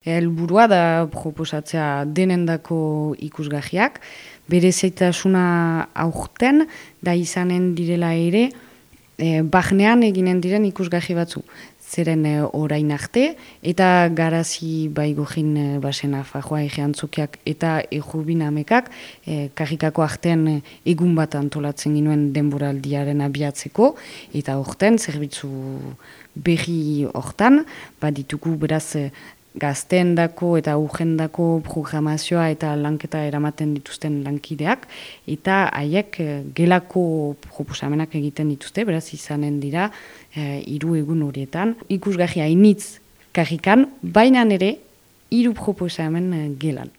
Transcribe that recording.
Helburua da proposatzea denendako ikusgahiak, bere zeitasuna aurten, da izanen direla ere, e, bahnean eginen diren ikusgahi batzu. Zeren e, orain arte, eta garazi baigojin e, basena fajoa egeantzukiak eta ejubin amekak, e, kajikako artean e, egun bat antolatzen ginuen denboraldiaren abiatzeko, eta horten, zerbitzu berri hortan, baditugu beraz, e, gazteendako eta urgendako programazioa eta lanketa eramaten dituzten lankideak, eta haiek eh, gelako proposamenak egiten dituzte, beraz izanen dira e, egun horietan. Ikusgahi hainitz kajikan, baina ere hiru proposamen eh, gelan.